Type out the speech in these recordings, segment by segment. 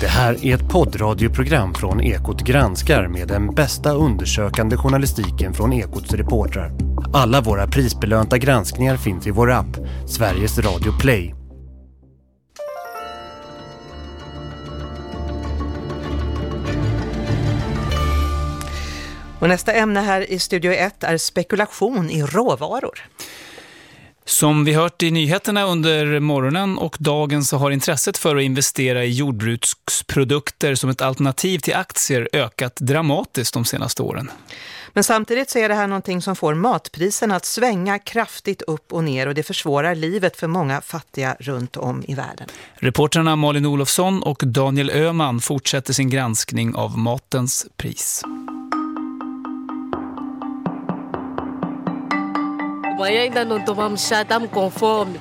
Det här är ett poddradioprogram från Ekot granskar med den bästa undersökande journalistiken från Ekots reportrar. Alla våra prisbelönta granskningar finns i vår app, Sveriges Radio Play. Och nästa ämne här i Studio 1 är spekulation i råvaror. Som vi hört i nyheterna under morgonen och dagen så har intresset för att investera i jordbruksprodukter som ett alternativ till aktier ökat dramatiskt de senaste åren. Men samtidigt så är det här någonting som får matpriserna att svänga kraftigt upp och ner och det försvårar livet för många fattiga runt om i världen. Reporterna Malin Olofsson och Daniel Öman fortsätter sin granskning av matens pris.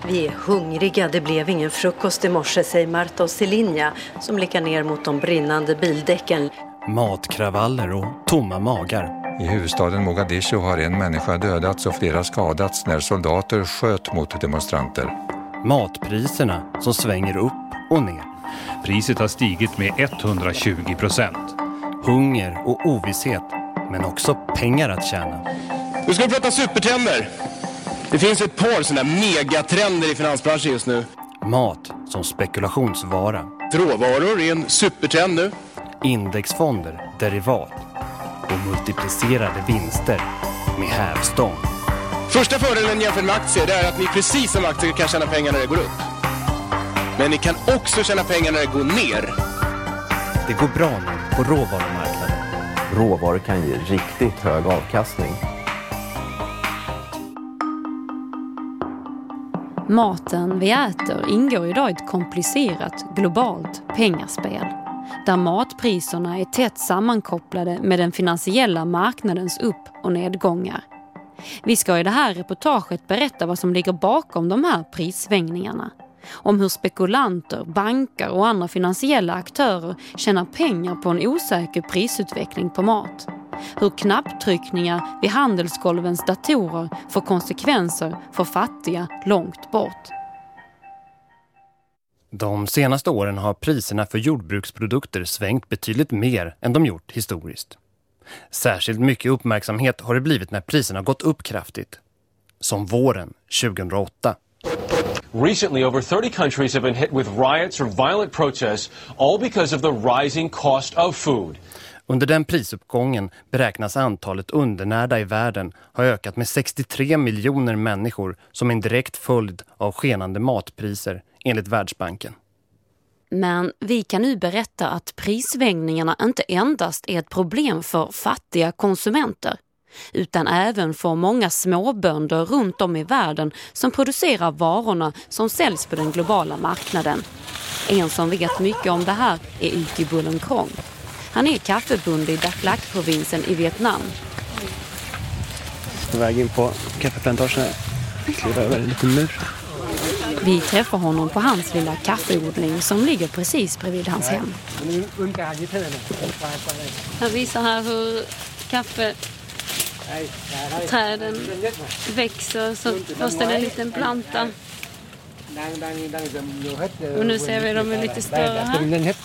Vi är hungriga, det blev ingen frukost i morse, säger Marta och Celinja som blickar ner mot de brinnande bildäcken. Matkravaller och tomma magar. I huvudstaden Mogadishu har en människa dödats och flera skadats när soldater sköt mot demonstranter. Matpriserna som svänger upp och ner. Priset har stigit med 120 procent. Hunger och ovisshet, men också pengar att tjäna. Nu ska vi prata supertrender. Det finns ett par sådana megatrender i finansbranschen just nu. Mat som spekulationsvara. Råvaror är en supertrend nu. Indexfonder, derivat och multiplicerade vinster med hävstång. Första fördelen jämfört med aktier är att ni precis som aktier kan tjäna pengar när det går upp. Men ni kan också tjäna pengar när det går ner. Det går bra nu på råvarumarknaden. Råvaror kan ge riktigt hög avkastning. Maten vi äter ingår idag i ett komplicerat globalt pengaspel där matpriserna är tätt sammankopplade med den finansiella marknadens upp- och nedgångar. Vi ska i det här reportaget berätta vad som ligger bakom de här prissvängningarna. Om hur spekulanter, banker och andra finansiella aktörer tjänar pengar på en osäker prisutveckling på mat. Hur knapptryckningar vid handelsgolvens datorer får konsekvenser för fattiga långt bort. De senaste åren har priserna för jordbruksprodukter svängt betydligt mer än de gjort historiskt. Särskilt mycket uppmärksamhet har det blivit när priserna gått upp kraftigt. Som våren 2008. Recently, over 30 countries have been hit with riots or violent protests, all because of the rising cost of food. Under den prisuppgången beräknas antalet undernärda i världen ha ökat med 63 miljoner människor som en direkt följd av skenande matpriser enligt Världsbanken. Men vi kan nu berätta att prisvängningarna inte endast är ett problem för fattiga konsumenter utan även för många småbönder runt om i världen som producerar varorna som säljs på den globala marknaden. En som vet mycket om det här är Uki Bullen Krong. Han är kaffebonde i Daklak-provinsen i Vietnam. På väg in på kaffeplantagen här. Kliva över en liten mur. Vi träffar honom på hans lilla kaffeodling som ligger precis bredvid hans hem. Han visar här hur kaffeträden växer så först är det en liten planta. Och nu ser vi dem är lite större här.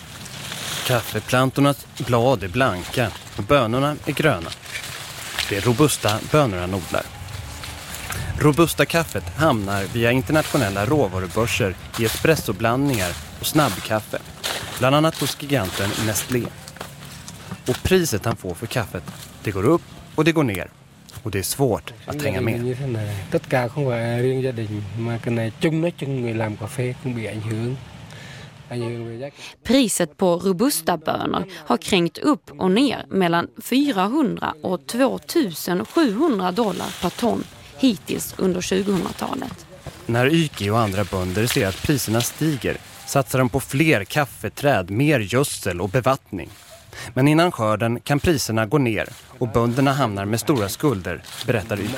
Kaffeplantornas blad är blanka och bönorna är gröna. Det är robusta bönor han odlar. Robusta kaffet hamnar via internationella råvarubörser i espressoblandningar och snabbkaffe. Bland annat hos giganten Nestlé. Och priset han får för kaffet, det går upp och det går ner. Och det är svårt att hänga med. Tất cả không phải riêng gia đình mà cái này chung nói chung người làm cà phê cũng bị ảnh hưởng. Priset på robusta bönor har kränkt upp och ner mellan 400 och 2700 dollar per ton hittills under 2000-talet. När Yki och andra bönder ser att priserna stiger satsar de på fler kaffeträd, mer gödsel och bevattning. Men innan skörden kan priserna gå ner och bönderna hamnar med stora skulder, berättar Yki.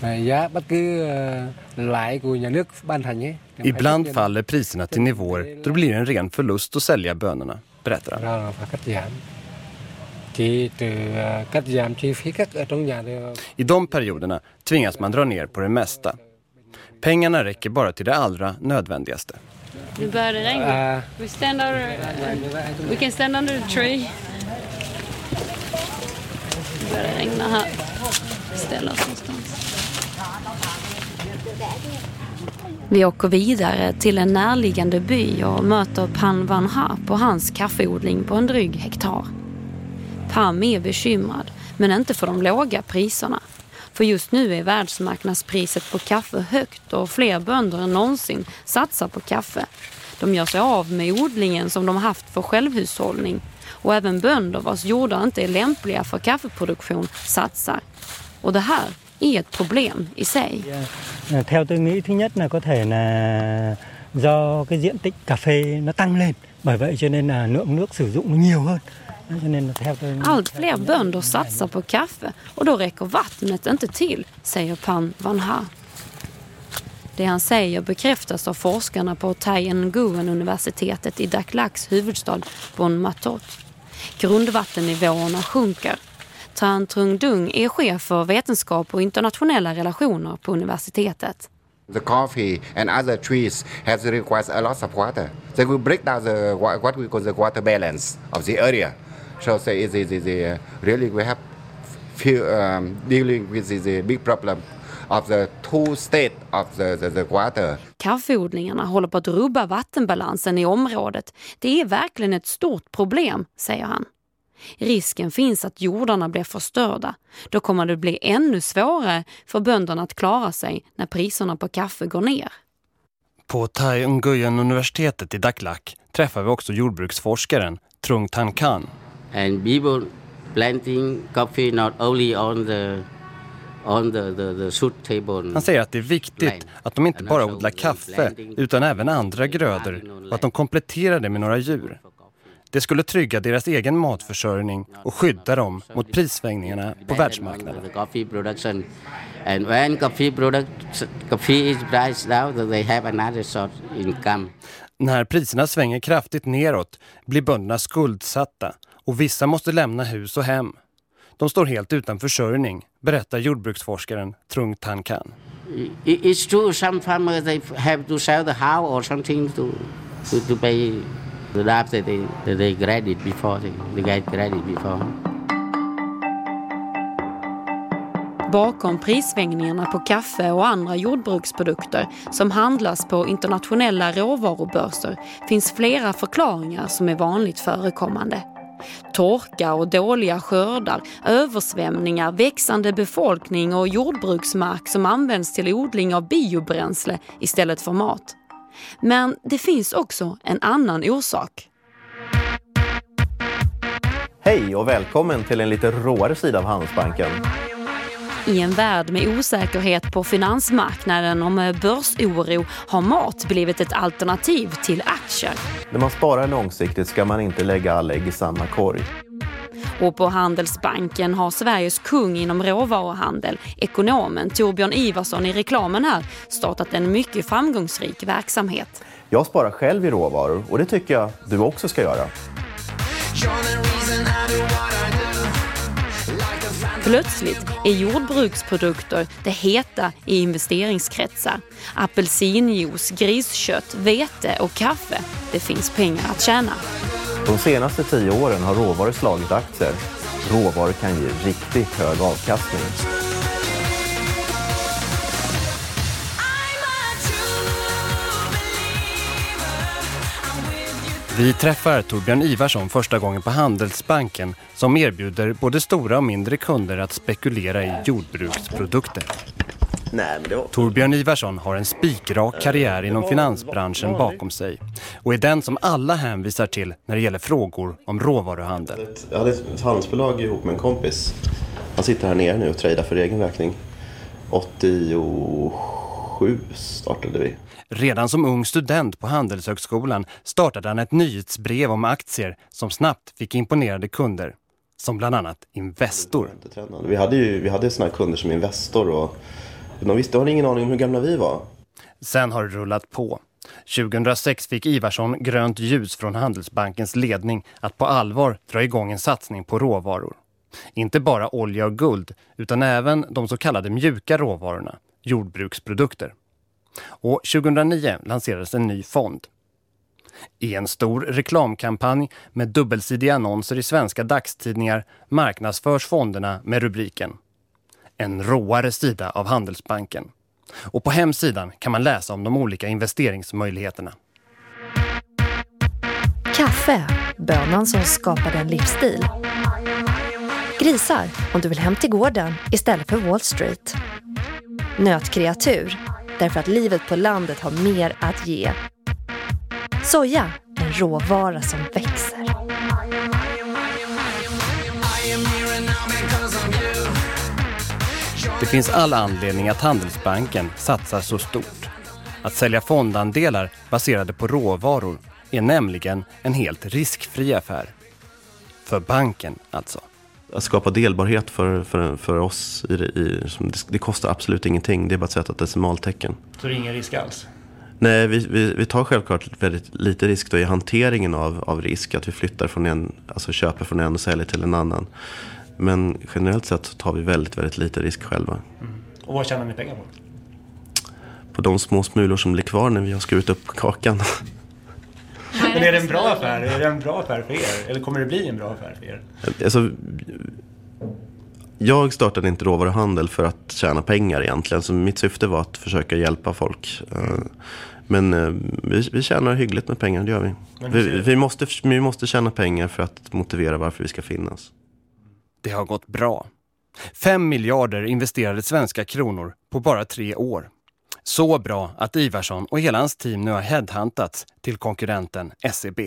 Giá bất cứ lãi của nhà nước ban hành ấy. Ibland faller priserna till nivåer då det blir en ren förlust att sälja bönorna, berättar han. I de perioderna tvingas man dra ner på det mesta. Pengarna räcker bara till det allra nödvändigaste. Nu börjar det regna. We, stand under, we can stand under the tree. Nu börjar det regna här. Ställa oss någonstans. Vi åker vidare till en närliggande by och möter Pan Van Ha på hans kaffeodling på en dryg hektar. Pam är bekymrad, men inte för de låga priserna. För just nu är världsmarknadspriset på kaffe högt och fler bönder än någonsin satsar på kaffe. De gör sig av med odlingen som de haft för självhushållning och även bönder vars jordar inte är lämpliga för kaffeproduktion satsar. Och det här är ett problem i sig. Theo tôi nghĩ thứ nhất là có thể là do cái diện tích cà phê nó tăng lên. Bởi vậy cho nên là lượng nước sử dụng nó nhiều hơn. Allt fler bönder satsar på kaffe och då räcker vattnet inte till, säger Pan Van Ha. Det han säger bekräftas av forskarna på Tai Nguyen universitetet i Daklaks huvudstad Bon Matot. Grundvattennivåerna sjunker. Tran Trung Dung är chef för vetenskap och internationella relationer på universitetet. The coffee and other trees has requires a lot of water. They will break down the what we call the water balance of the area. So say is the, the, really we have few um, dealing with the, the big problem of the two state of the, the, the water. Kaffeodlingarna håller på att rubba vattenbalansen i området. Det är verkligen ett stort problem, säger han. Risken finns att jordarna blir förstörda. Då kommer det bli ännu svårare för bönderna att klara sig när priserna på kaffe går ner. På Tai Nguyen universitetet i Daklak träffar vi också jordbruksforskaren Trung Tan Kan. And people planting coffee not only on the on the, the, the shoot table. Han säger att det är viktigt att de inte bara odlar kaffe utan även andra grödor och att de kompletterar det med några djur. Det skulle trygga deras egen matförsörjning och skydda dem mot prissvängningarna på världsmarknaden. And when coffee product, coffee is priced down, they have another sort income. När priserna svänger kraftigt neråt blir bönderna skuldsatta och vissa måste lämna hus och hem. De står helt utan försörjning, berättar jordbruksforskaren Trung Tan Kan. It's true, some farmers they have to sell the house or something to, to, to pay the labs that they, that they graded before, they, they get graded before. Bakom prissvängningarna på kaffe och andra jordbruksprodukter som handlas på internationella råvarubörser finns flera förklaringar som är vanligt förekommande. Torka och dåliga skördar, översvämningar, växande befolkning och jordbruksmark som används till odling av biobränsle istället för mat. Men det finns också en annan orsak. Hej och välkommen till en lite råare sida av Handelsbanken. I en värld med osäkerhet på finansmarknaden och med börsoro har mat blivit ett alternativ till aktier. När man sparar långsiktigt ska man inte lägga alla ägg i samma korg. Och på Handelsbanken har Sveriges kung inom råvaruhandel, ekonomen Torbjörn Ivarsson i reklamen här, startat en mycket framgångsrik verksamhet. Jag sparar själv i råvaror och det tycker jag du också ska göra. Plötsligt är jordbruksprodukter det heta i investeringskretsar. Apelsinjuice, griskött, vete och kaffe. Det finns pengar att tjäna. De senaste tio åren har råvaror slagit aktier. Råvaror kan ge riktigt hög avkastning. Vi träffar Torbjörn Ivarsson första gången på Handelsbanken som erbjuder både stora och mindre kunder att spekulera i jordbruksprodukter. Nej, men det var... Torbjörn Ivarsson har en spikrak karriär inom finansbranschen bakom sig och är den som alla hänvisar till när det gäller frågor om råvaruhandel. Jag hade ett handelsbolag ihop med en kompis. Han sitter här nere nu och tradar för egen räkning. 87 startade vi. Redan som ung student på Handelshögskolan startade han ett nyhetsbrev om aktier som snabbt fick imponerade kunder. Som bland annat Investor. Vi hade ju vi hade såna kunder som Investor och de visste, har ingen aning om hur gamla vi var. Sen har det rullat på. 2006 fick Ivarsson grönt ljus från Handelsbankens ledning att på allvar dra igång en satsning på råvaror. Inte bara olja och guld utan även de så kallade mjuka råvarorna, jordbruksprodukter. Och 2009 lanserades en ny fond. I en stor reklamkampanj med dubbelsidiga annonser i svenska dagstidningar marknadsförs fonderna med rubriken en råare sida av Handelsbanken. Och på hemsidan kan man läsa om de olika investeringsmöjligheterna. Kaffe, bönan som skapade en livsstil. Grisar, om du vill hem till gården istället för Wall Street. Nötkreatur, därför att livet på landet har mer att ge. Soja, en råvara som växer. Det finns all anledning att Handelsbanken satsar så stort. Att sälja fondandelar baserade på råvaror är nämligen en helt riskfri affär. För banken alltså. Att skapa delbarhet för, för, för oss, i, i, det kostar absolut ingenting. Det är bara att sätta ett decimaltecken. Så det är ingen risk alls? Nej, vi, vi, vi, tar självklart väldigt lite risk då i hanteringen av, av risk. Att vi flyttar från en, alltså köper från en och säljer till en annan. Men generellt sett tar vi väldigt, väldigt lite risk själva. Mm. Och vad tjänar ni pengar på? På de små smulor som blir kvar när vi har skurit upp kakan. Men är det en bra affär? Är det en bra affär för er? Eller kommer det bli en bra affär för er? Alltså, jag startade inte råvaruhandel för att tjäna pengar egentligen. Så mitt syfte var att försöka hjälpa folk. Mm. Men eh, vi, vi tjänar hyggligt med pengar, det gör vi. Vi, vi, måste, vi måste tjäna pengar för att motivera varför vi ska finnas. Det har gått bra. Fem miljarder investerade svenska kronor på bara tre år. Så bra att Ivarsson och hela hans team nu har headhuntats till konkurrenten SEB.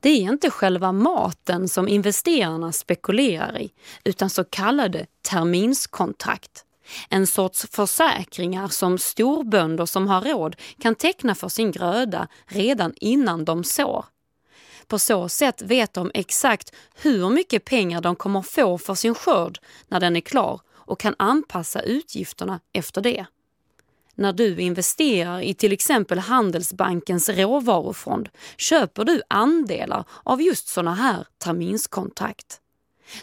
Det är inte själva maten som investerarna spekulerar i, utan så kallade terminskontrakt. En sorts försäkringar som storbönder som har råd kan teckna för sin gröda redan innan de sår. På så sätt vet de exakt hur mycket pengar de kommer få för sin skörd när den är klar och kan anpassa utgifterna efter det. När du investerar i till exempel Handelsbankens råvarufond köper du andelar av just sådana här terminskontrakt.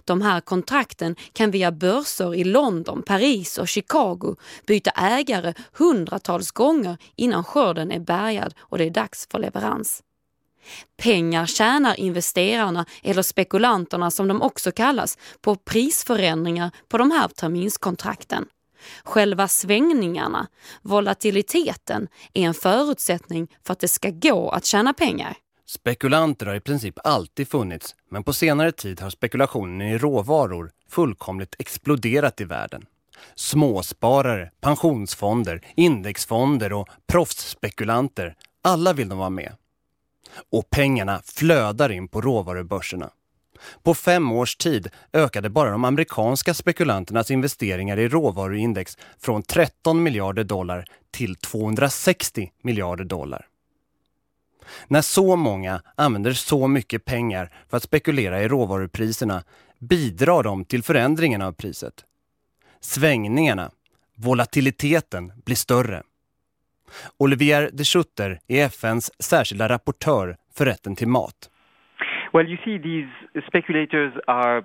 De här kontrakten kan via börser i London, Paris och Chicago byta ägare hundratals gånger innan skörden är bärgad och det är dags för leverans. Pengar tjänar investerarna, eller spekulanterna som de också kallas, på prisförändringar på de här terminskontrakten. Själva svängningarna, volatiliteten, är en förutsättning för att det ska gå att tjäna pengar. Spekulanter har i princip alltid funnits, men på senare tid har spekulationen i råvaror fullkomligt exploderat i världen. Småsparare, pensionsfonder, indexfonder och proffsspekulanter, alla vill de vara med. Och pengarna flödar in på råvarubörserna. På fem års tid ökade bara de amerikanska spekulanternas investeringar i råvaruindex från 13 miljarder dollar till 260 miljarder dollar. När så många använder så mycket pengar för att spekulera i råvarupriserna bidrar de till förändringen av priset. Svängningarna, volatiliteten, blir större. Olivier de Schutter är FNs särskilda rapportör för rätten till mat. Well, you see, these speculators are uh,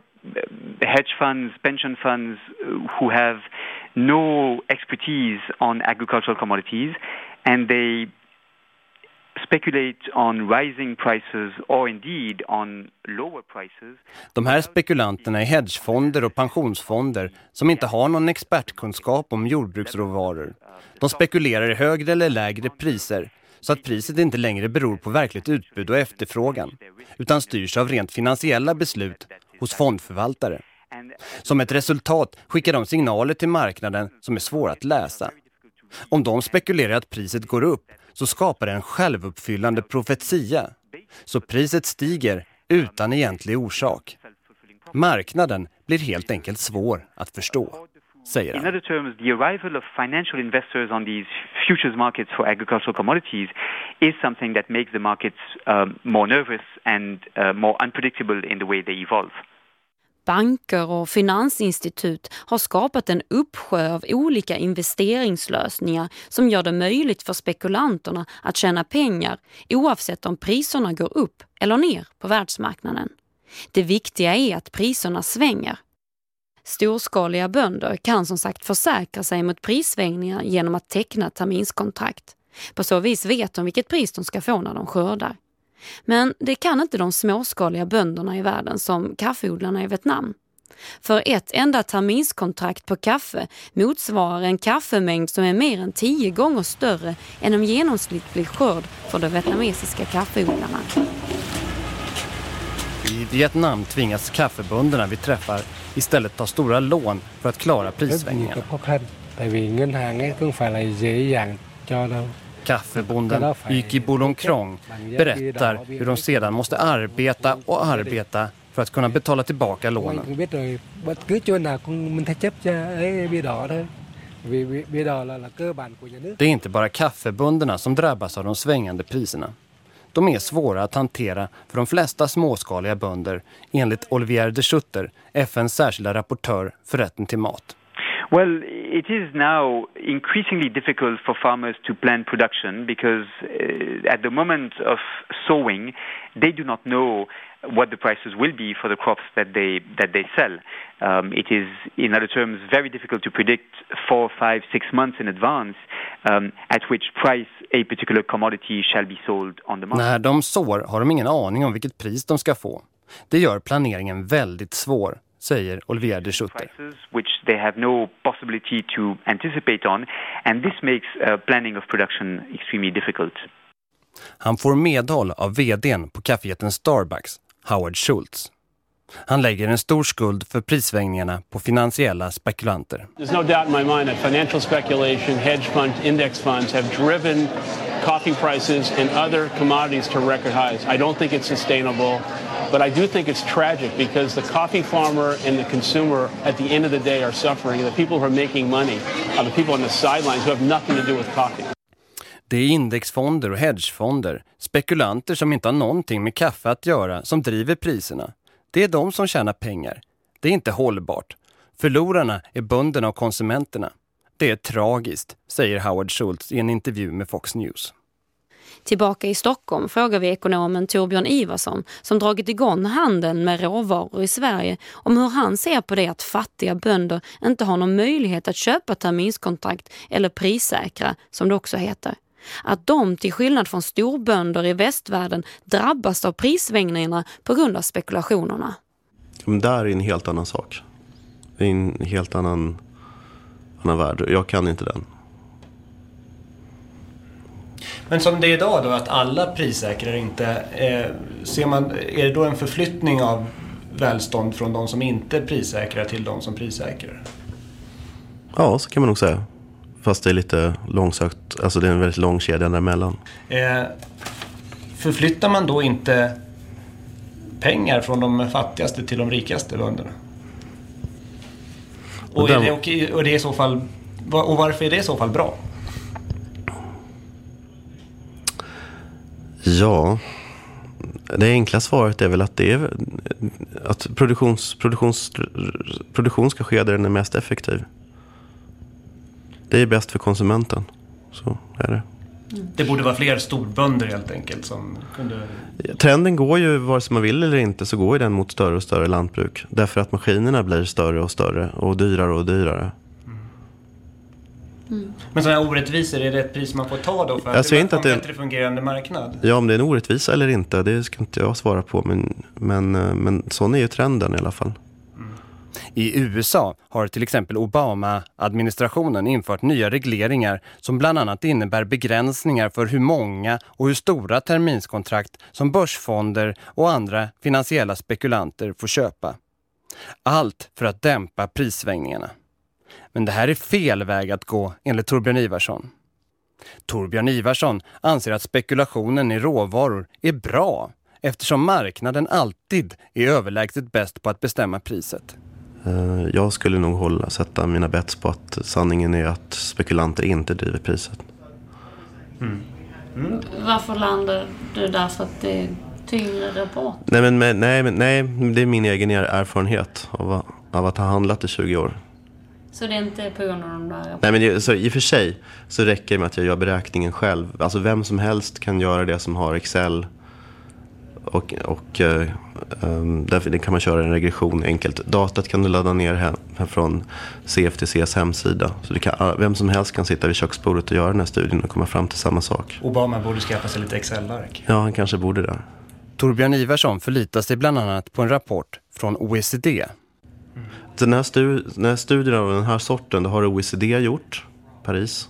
hedge funds, pension funds uh, who have no expertise on agricultural commodities and they de här spekulanterna är hedgefonder och pensionsfonder som inte har någon expertkunskap om jordbruksråvaror. De spekulerar i högre eller lägre priser så att priset inte längre beror på verkligt utbud och efterfrågan utan styrs av rent finansiella beslut hos fondförvaltare. Som ett resultat skickar de signaler till marknaden som är svåra att läsa. Om de spekulerar att priset går upp så skapar det en självuppfyllande profetia. Så priset stiger utan egentlig orsak. Marknaden blir helt enkelt svår att förstå, säger han. In other terms, the arrival of financial investors on these futures markets for agricultural commodities is something that makes the markets um, more nervous and uh, more unpredictable in the way they evolve. Banker och finansinstitut har skapat en uppsjö av olika investeringslösningar som gör det möjligt för spekulanterna att tjäna pengar oavsett om priserna går upp eller ner på världsmarknaden. Det viktiga är att priserna svänger. Storskaliga bönder kan som sagt försäkra sig mot prissvängningar genom att teckna terminskontrakt. På så vis vet de vilket pris de ska få när de skördar. Men det kan inte de småskaliga bönderna i världen som kaffeodlarna i Vietnam. För ett enda terminskontrakt på kaffe motsvarar en kaffemängd som är mer än tio gånger större än en genomsnittlig skörd för de vietnamesiska kaffeodlarna. I Vietnam tvingas kaffebönderna vi träffar istället ta stora lån för att klara prissvängningarna. Kaffebonden Yki Bolong Krong berättar hur de sedan måste arbeta och arbeta för att kunna betala tillbaka lånen. Det är inte bara kaffebönderna som drabbas av de svängande priserna. De är svåra att hantera för de flesta småskaliga bönder enligt Olivier de Schutter, FNs särskilda rapportör för rätten till mat. Well, it is now increasingly difficult for farmers to plan production because uh, at the moment of sowing, they do not know what the prices will be for the crops that they that they sell. Um, it is, in other terms, very difficult to predict four, five, six months in advance um, at which price a particular commodity shall be sold on the market. När de sår har de ingen aning om vilket pris de ska få. Det gör planeringen väldigt svår, säger Olivier de Schutter. Which they have no possibility to anticipate on, and this makes uh, planning of production extremely difficult. Han får medhåll av vdn på kaffejätten Starbucks, Howard Schultz. Han lägger en stor skuld för prissvängningarna på finansiella spekulanter. There's no doubt in my mind that financial speculation, hedge funds, index funds have driven coffee prices and other commodities to record highs. I don't think it's sustainable, but I do think it's tragic because the coffee farmer and the consumer at the end of the day are suffering. The people who are making money are the people on the sidelines who have nothing to do with coffee. Det är indexfonder och hedgefonder, spekulanter som inte har någonting med kaffe att göra, som driver priserna. Det är de som tjänar pengar. Det är inte hållbart. Förlorarna är bönderna och konsumenterna. Det är tragiskt, säger Howard Schultz i en intervju med Fox News. Tillbaka i Stockholm frågar vi ekonomen Torbjörn Ivarsson som dragit igång handeln med råvaror i Sverige om hur han ser på det att fattiga bönder inte har någon möjlighet att köpa terminskontrakt eller prissäkra som det också heter. Att de till skillnad från storbönder i västvärlden drabbas av prissvängningarna på grund av spekulationerna. Men där är en helt annan sak. Det är en helt annan, annan värld. Jag kan inte den. Men som det är idag då, att alla prissäkrar inte. Eh, ser man, är det då en förflyttning av välstånd från de som inte prissäkrar till de som prissäkrar? Ja, så kan man nog säga. Fast det är lite långsökt. Alltså det är en väldigt lång kedja däremellan. Eh, förflyttar man då inte pengar från de fattigaste till de rikaste bönderna? Och, och, den... är det, och, och det är i så fall, och varför är det i så fall bra? Ja, det enkla svaret är väl att, det är, att produktions, produktions, produktion ska ske där den är mest effektiv. Det är bäst för konsumenten. Så är det. Det borde vara fler storbönder helt enkelt som kunde... Trenden går ju, vare sig man vill eller inte, så går ju den mot större och större lantbruk. Därför att maskinerna blir större och större och dyrare och dyrare. Men sådana här orättvisor, är det ett pris man får ta då för att alltså, det inte att en bättre fungerande marknad? Ja, om det är en orättvisa eller inte, det ska inte jag svara på. Men, men, men sån är ju trenden i alla fall. I USA har till exempel Obama-administrationen infört nya regleringar som bland annat innebär begränsningar för hur många och hur stora terminskontrakt som börsfonder och andra finansiella spekulanter får köpa. Allt för att dämpa prissvängningarna. Men det här är fel väg att gå enligt Torbjörn Ivarsson. Torbjörn Ivarsson anser att spekulationen i råvaror är bra eftersom marknaden alltid är överlägset bäst på att bestämma priset. Eh, jag skulle nog hålla, sätta mina bets på att sanningen är att spekulanter inte driver priset. Mm. Mm. Varför landar du där för att det är tyngre rapport? Nej, men, nej, men, nej, det är min egen erfarenhet av, av att ha handlat i 20 år. Så det är inte på grund av de där Nej, men det, så I och för sig så räcker det med att jag gör beräkningen själv. Alltså vem som helst kan göra det som har Excel Och, och um, därför kan man köra en regression enkelt. Datat kan du ladda ner här, här från CFTCs hemsida. Så kan, vem som helst kan sitta vid köksbordet och göra den här studien och komma fram till samma sak. Obama borde skaffa sig lite Excel-ark. Ja, han kanske borde det. Torbjörn Iversson förlitar sig bland annat på en rapport från OECD. Den här, stu den här studien av den här sorten det har OECD gjort, Paris.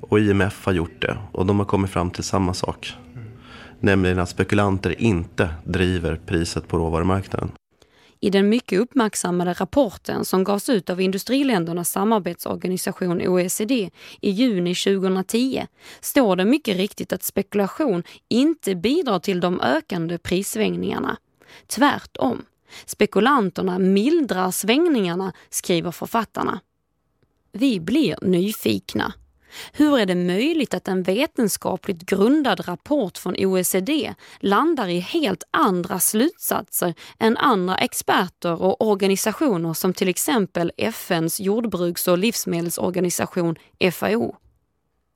Och IMF har gjort det. Och de har kommit fram till samma sak. Nämligen att spekulanter inte driver priset på råvarumarknaden. I den mycket uppmärksammade rapporten som gavs ut av industriländernas samarbetsorganisation OECD i juni 2010 står det mycket riktigt att spekulation inte bidrar till de ökande prissvängningarna. Tvärtom. Spekulanterna mildrar svängningarna, skriver författarna. Vi blir nyfikna. Hur är det möjligt att en vetenskapligt grundad rapport från OECD landar i helt andra slutsatser än andra experter och organisationer som till exempel FNs jordbruks och livsmedelsorganisation FAO?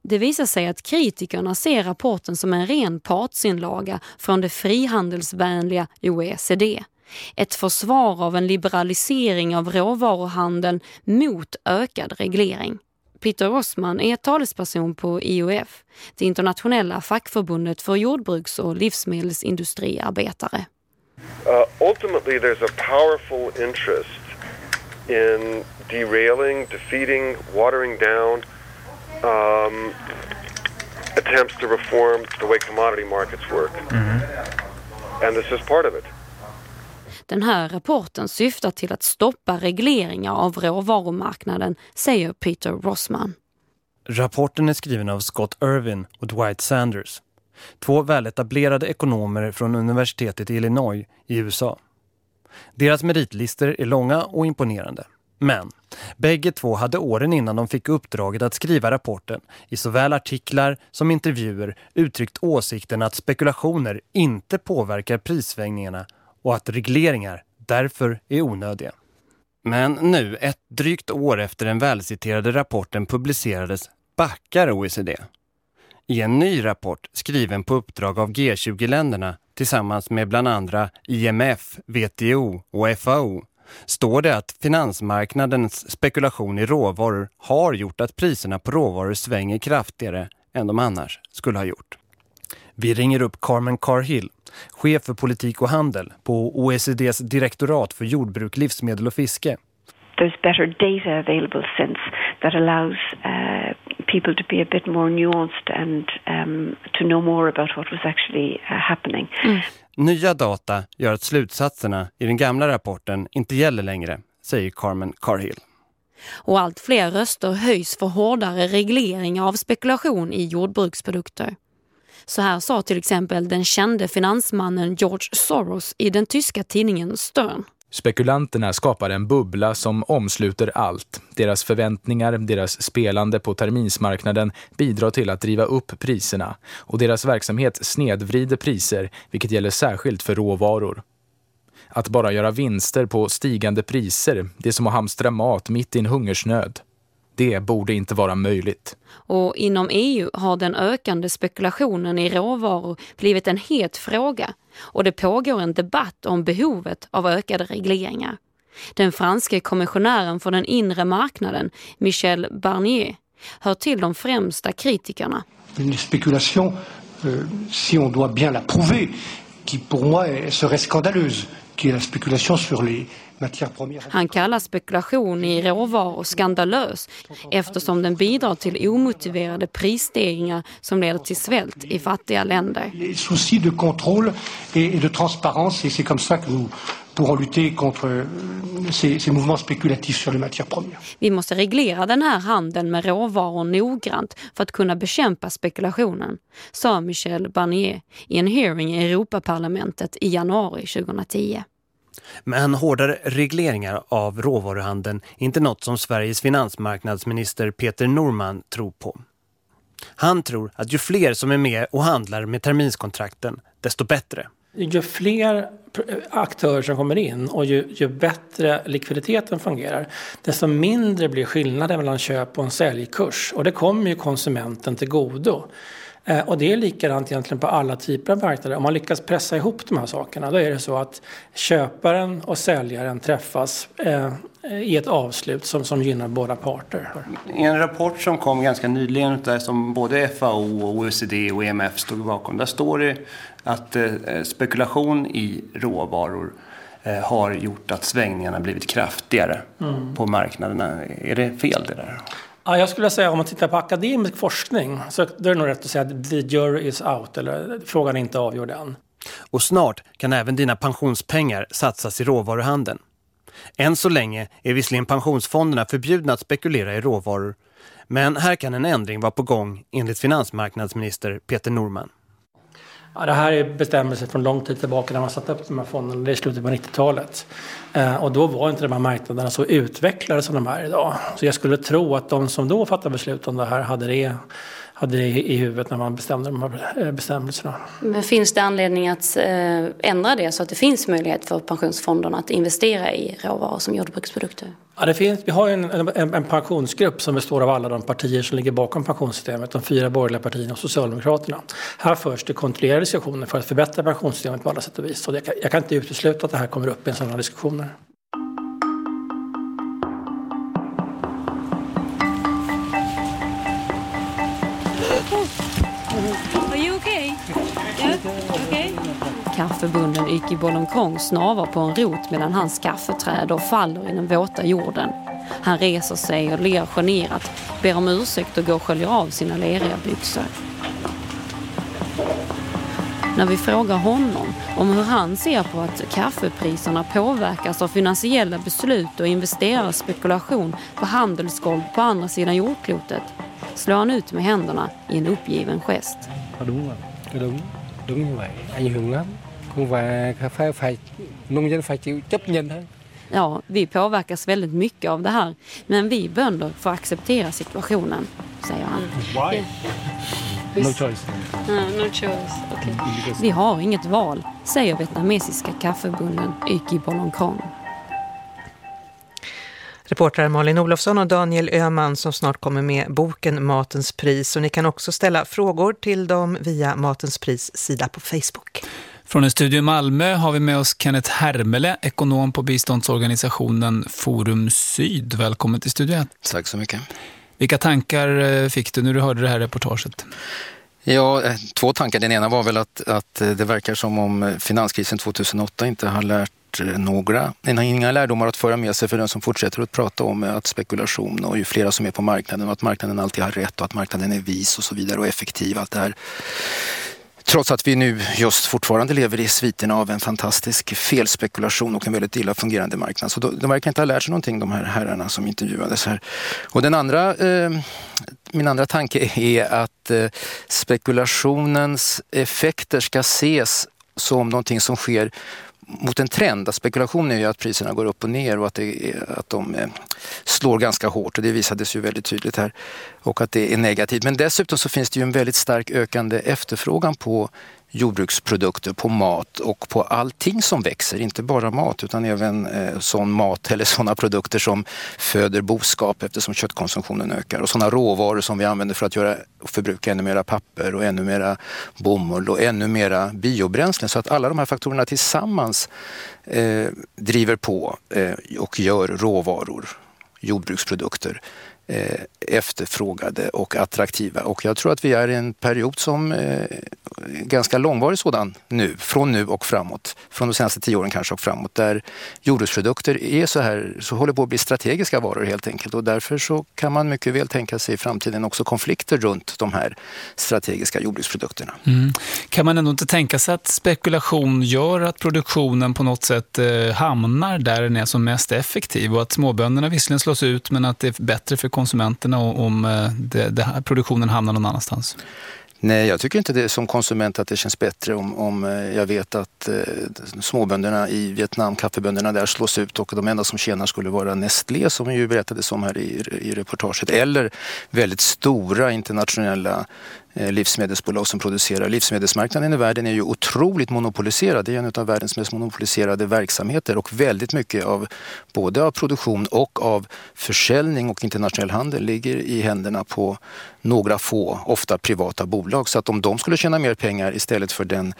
Det visar sig att kritikerna ser rapporten som en ren partsinlaga från det frihandelsvänliga OECD. Ett försvar av en liberalisering av råvaruhandeln mot ökad reglering. Peter Rossman är talesperson på IOF, det internationella fackförbundet för jordbruks- och livsmedelsindustriarbetare. Uh, ultimately there's a powerful interest in derailing, defeating, watering down um, attempts to reform the way commodity markets work. Mm -hmm. And this is part of it. Den här rapporten syftar till att stoppa regleringar av råvarumarknaden, säger Peter Rossman. Rapporten är skriven av Scott Irvin och Dwight Sanders. Två väletablerade ekonomer från universitetet i Illinois i USA. Deras meritlister är långa och imponerande. Men bägge två hade åren innan de fick uppdraget att skriva rapporten i såväl artiklar som intervjuer uttryckt åsikten att spekulationer inte påverkar prissvängningarna och att regleringar därför är onödiga. Men nu, ett drygt år efter den välciterade rapporten publicerades, backar OECD. I en ny rapport skriven på uppdrag av G20-länderna tillsammans med bland andra IMF, WTO och FAO står det att finansmarknadens spekulation i råvaror har gjort att priserna på råvaror svänger kraftigare än de annars skulle ha gjort. Vi ringer upp Carmen Carhill, chef för politik och handel på OECDs direktorat för jordbruk, livsmedel och fiske. There's better data available since that allows uh, people to be a bit more nuanced and um, to know more about what was actually uh, happening. Mm. Nya data gör att slutsatserna i den gamla rapporten inte gäller längre, säger Carmen Carhill. Och allt fler röster höjs för hårdare regleringar av spekulation i jordbruksprodukter. Så här sa till exempel den kände finansmannen George Soros i den tyska tidningen Stern. Spekulanterna skapar en bubbla som omsluter allt. Deras förväntningar, deras spelande på terminsmarknaden bidrar till att driva upp priserna. Och deras verksamhet snedvrider priser, vilket gäller särskilt för råvaror. Att bara göra vinster på stigande priser, det är som att hamstra mat mitt i en hungersnöd. Det borde inte vara möjligt. Och inom EU har den ökande spekulationen i råvaror blivit en het fråga och det pågår en debatt om behovet av ökade regleringar. Den franske kommissionären för den inre marknaden, Michel Barnier, hör till de främsta kritikerna. Une speculation, euh, si on doit bien la prouver, qui pour moi serait scandaleuse, qui est la spéculation sur les han kallar spekulation i råvaror skandalös eftersom den bidrar till omotiverade prisstegringar som leder till svält i fattiga länder. Souci de contrôle et de transparence et c'est comme ça que nous pourrons lutter contre euh, ces, ces mouvements spéculatifs sur les matières premières. Vi måste reglera den här handeln med råvaror noggrant för att kunna bekämpa spekulationen, sa Michel Barnier i en hearing i Europaparlamentet i januari 2010. Men hårdare regleringar av råvaruhandeln är inte något som Sveriges finansmarknadsminister Peter Norman tror på. Han tror att ju fler som är med och handlar med terminskontrakten, desto bättre. Ju fler aktörer som kommer in och ju, ju, bättre likviditeten fungerar, desto mindre blir skillnaden mellan köp och en säljkurs. Och det kommer ju konsumenten till godo. Eh, och det är likadant egentligen på alla typer av marknader. Om man lyckas pressa ihop de här sakerna då är det så att köparen och säljaren träffas eh, i ett avslut som, som gynnar båda parter. I en rapport som kom ganska nyligen där som både FAO, och OECD och EMF stod bakom. Där står det att eh, spekulation i råvaror har gjort att svängningarna blivit kraftigare mm. på marknaderna. Är det fel det där? Ja, jag skulle säga om man tittar på akademisk forskning så då är det nog rätt att säga att the jury is out eller frågan är inte avgjord än. Och snart kan även dina pensionspengar satsas i råvaruhandeln. Än så länge är visserligen pensionsfonderna förbjudna att spekulera i råvaror. Men här kan en ändring vara på gång enligt finansmarknadsminister Peter Norman. Ja, det här är bestämmelser från lång tid tillbaka när man satte upp de här fonderna. Det är slutet på 90-talet. Eh, och då var inte de här marknaderna så utvecklade som de är idag. Så jag skulle tro att de som då fattade beslut om det här hade det hade det i huvudet när man bestämde de här eh, bestämmelserna. Men finns det anledning att eh, ändra det så att det finns möjlighet för pensionsfonderna att investera i råvaror som jordbruksprodukter? Ja, det finns, vi har en, en, en pensionsgrupp som består av alla de partier som ligger bakom pensionssystemet, de fyra borgerliga partierna och Socialdemokraterna. Här förs det kontrollerade diskussioner för att förbättra pensionssystemet på alla sätt och vis. Så jag, jag kan inte utesluta att det här kommer upp i en sådana diskussioner. Kaffebunden Yki Bolomkong snavar på en rot medan hans kaffeträd och faller i den våta jorden. Han reser sig och ler generat, ber om ursäkt och går och sköljer av sina leriga byxor. När vi frågar honom om hur han ser på att kaffepriserna påverkas av finansiella beslut och investerarspekulation på handelsgolv på andra sidan jordklotet slår han ut med händerna i en uppgiven gest. Ja, đúng rồi. Đúng, đúng như vậy. Ảnh hưởng lắm. Và phải, phải, nông dân phải chịu chấp nhận thôi. Ja, vi påverkas väldigt mycket av det här. Men vi bönder får acceptera situationen, säger han. Why? No choice. Uh, no choice. Okay. Vi har inget val, säger vietnamesiska kaffebunden Yki Bolongkong. Reportrar Malin Olofsson och Daniel Öhman som snart kommer med boken Matens pris. Och ni kan också ställa frågor till dem via Matens pris sida på Facebook. Från en studio i Malmö har vi med oss Kenneth Hermele, ekonom på biståndsorganisationen Forum Syd. Välkommen till Studio 1. Tack så mycket. Vilka tankar eh, fick du när du hörde det här reportaget? Ja, eh, två tankar. Den ena var väl att, att eh, det verkar som om eh, finanskrisen 2008 inte har lärt några, inga lärdomar att föra med sig för den som fortsätter att prata om att spekulation och ju flera som är på marknaden och att marknaden alltid har rätt och att marknaden är vis och så vidare och effektiv. Allt det här Trots att vi nu just fortfarande lever i sviterna av en fantastisk felspekulation och en väldigt illa fungerande marknad. Så de verkar inte ha lärt sig någonting de här herrarna som intervjuades här. Och den andra, eh, min andra tanke är att eh, spekulationens effekter ska ses som någonting som sker mot en trend. Spekulation är ju att priserna går upp och ner och att, det, att de eh, slår ganska hårt och det visades ju väldigt tydligt här. Och att det är negativt. Men dessutom så finns det ju en väldigt stark ökande efterfrågan på jordbruksprodukter, på mat och på allting som växer. Inte bara mat utan även eh, sån mat eller sådana produkter som föder boskap eftersom köttkonsumtionen ökar. Och sådana råvaror som vi använder för att göra förbruka ännu mera papper och ännu mera bomull och ännu mera biobränslen. Så att alla de här faktorerna tillsammans eh, driver på eh, och gör råvaror, jordbruksprodukter eh, efterfrågade och attraktiva. Och jag tror att vi är i en period som eh, ganska långvarig sådan nu, från nu och framåt, från de senaste tio åren kanske och framåt, där jordbruksprodukter är så här, så håller på att bli strategiska varor helt enkelt och därför så kan man mycket väl tänka sig i framtiden också konflikter runt de här strategiska jordbruksprodukterna. Mm. Kan man ändå inte tänka sig att spekulation gör att produktionen på något sätt eh, hamnar där den är som mest effektiv och att småbönderna visserligen slås ut men att det är bättre för konsumenterna om eh, det, det här, produktionen hamnar någon annanstans? Nej, jag tycker inte det som konsument att det känns bättre om, om eh, jag vet att eh, småbönderna i Vietnam, kaffebönderna där slås ut och de enda som tjänar skulle vara Nestlé som ju berättades om här i, i reportaget. Eller väldigt stora internationella Eh, livsmedelsbolag som producerar. Livsmedelsmarknaden i världen är ju otroligt monopoliserad. Det är en av världens mest monopoliserade verksamheter och väldigt mycket av både av produktion och av försäljning och internationell handel ligger i händerna på några få, ofta privata bolag. Så att om de skulle tjäna mer pengar istället för den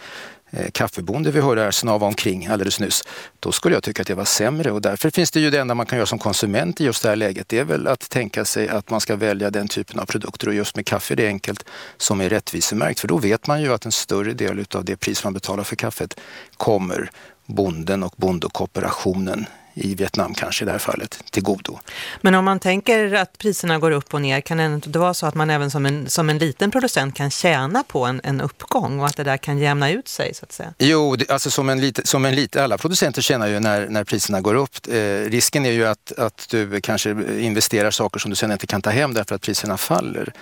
Eh, kaffebonde vi hörde här snava omkring alldeles nyss, då skulle jag tycka att det var sämre. Och därför finns det ju det enda man kan göra som konsument i just det här läget, det är väl att tänka sig att man ska välja den typen av produkter. Och just med kaffe är det enkelt som är rättvisemärkt för då vet man ju att en större del av det pris man betalar för kaffet kommer bonden och bondekooperationen i Vietnam kanske i det här fallet till godo. Men om man tänker att priserna går upp och ner kan det inte vara så att man även som en, som en liten producent kan tjäna på en, en uppgång och att det där kan jämna ut sig så att säga? Jo, det, alltså som en, lite, som en lite, alla producenter tjänar ju när, när priserna går upp. Eh, risken är ju att, att du kanske investerar saker som du sen inte kan ta hem därför att priserna faller.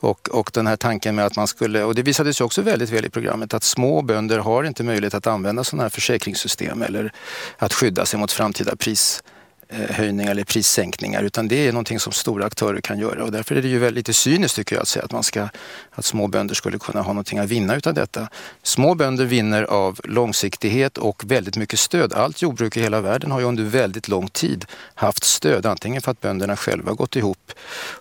Och, och den här tanken med att man skulle, och det visade sig också väldigt väl i programmet, att små bönder har inte möjlighet att använda sådana här försäkringssystem eller att skydda sig mot framtida pris Eh, höjningar eller prissänkningar utan det är någonting som stora aktörer kan göra och därför är det ju väldigt lite cyniskt tycker jag att säga att, man ska, att små bönder skulle kunna ha någonting att vinna utav detta. Små bönder vinner av långsiktighet och väldigt mycket stöd. Allt jordbruk i hela världen har ju under väldigt lång tid haft stöd, antingen för att bönderna själva gått ihop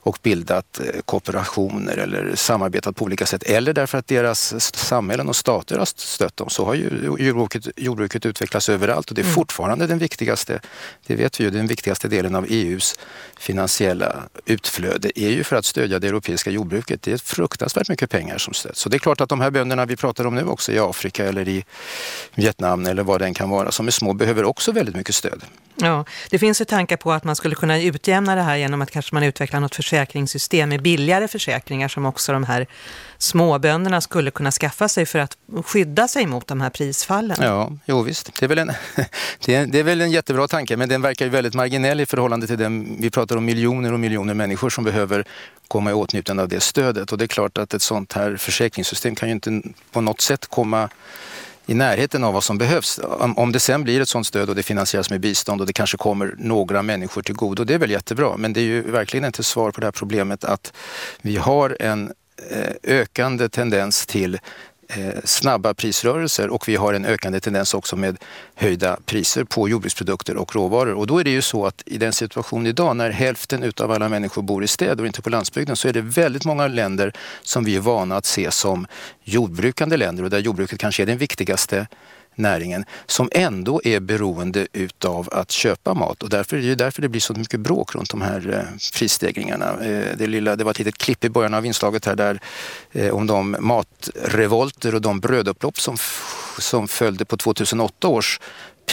och bildat eh, kooperationer eller samarbetat på olika sätt eller därför att deras samhällen och stater har stött dem. Så har ju jordbruket, jordbruket utvecklats överallt och det är mm. fortfarande den viktigaste, det vet vi ju, den viktigaste delen av EUs finansiella utflöde är ju för att stödja det europeiska jordbruket. Det är fruktansvärt mycket pengar som stöds. Så det är klart att de här bönderna vi pratar om nu också i Afrika eller i Vietnam eller vad det än kan vara som är små behöver också väldigt mycket stöd. Ja, det finns ju tankar på att man skulle kunna utjämna det här genom att kanske man utvecklar något försäkringssystem med billigare försäkringar som också de här småbönderna skulle kunna skaffa sig för att skydda sig mot de här prisfallen. Ja, jo visst. Det är väl en, det är, det är väl en jättebra tanke men den verkar ju väldigt marginell i förhållande till den. Vi pratar om miljoner och miljoner människor som behöver komma i åtnjutande av det stödet och det är klart att ett sånt här försäkringssystem kan ju inte på något sätt komma i närheten av vad som behövs. Om det sen blir ett sådant stöd och det finansieras med bistånd och det kanske kommer några människor till godo, det är väl jättebra. Men det är ju verkligen inte svar på det här problemet att vi har en eh, ökande tendens till Eh, snabba prisrörelser och vi har en ökande tendens också med höjda priser på jordbruksprodukter och råvaror. Och då är det ju så att i den situation idag när hälften utav alla människor bor i städer och inte på landsbygden så är det väldigt många länder som vi är vana att se som jordbrukande länder och där jordbruket kanske är den viktigaste näringen som ändå är beroende utav att köpa mat och därför är det därför det blir så mycket bråk runt de här eh, prisstegringarna. Eh, det, lilla, det var ett litet klipp i början av inslaget här där eh, om de matrevolter och de brödupplopp som, som följde på 2008 års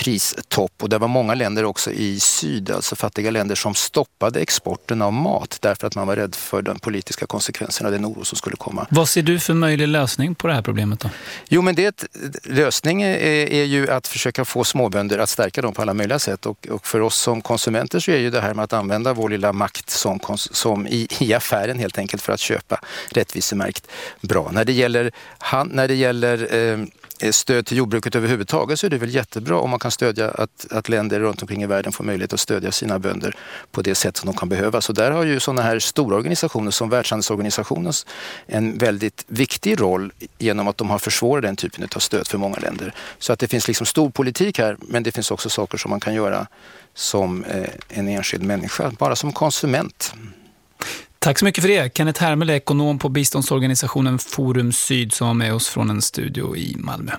pristopp och det var många länder också i syd, alltså fattiga länder som stoppade exporten av mat därför att man var rädd för de politiska konsekvenserna, den oro som skulle komma. Vad ser du för möjlig lösning på det här problemet då? Jo men det, lösningen är, är ju att försöka få småbönder att stärka dem på alla möjliga sätt och, och, för oss som konsumenter så är ju det här med att använda vår lilla makt som, som i, i affären helt enkelt för att köpa rättvisemärkt bra. När det gäller, när det gäller Eh, Eh, stöd till jordbruket överhuvudtaget så är det väl jättebra om man kan stödja att, att länder runt omkring i världen får möjlighet att stödja sina bönder på det sätt som de kan behöva. Så där har ju sådana här stora organisationer som Världshandelsorganisationen en väldigt viktig roll genom att de har försvårat den typen av stöd för många länder. Så att det finns liksom stor politik här men det finns också saker som man kan göra som eh, en enskild människa, bara som konsument. Tack så mycket för det. Kenneth Hermel är ekonom på biståndsorganisationen Forum Syd som var med oss från en studio i Malmö.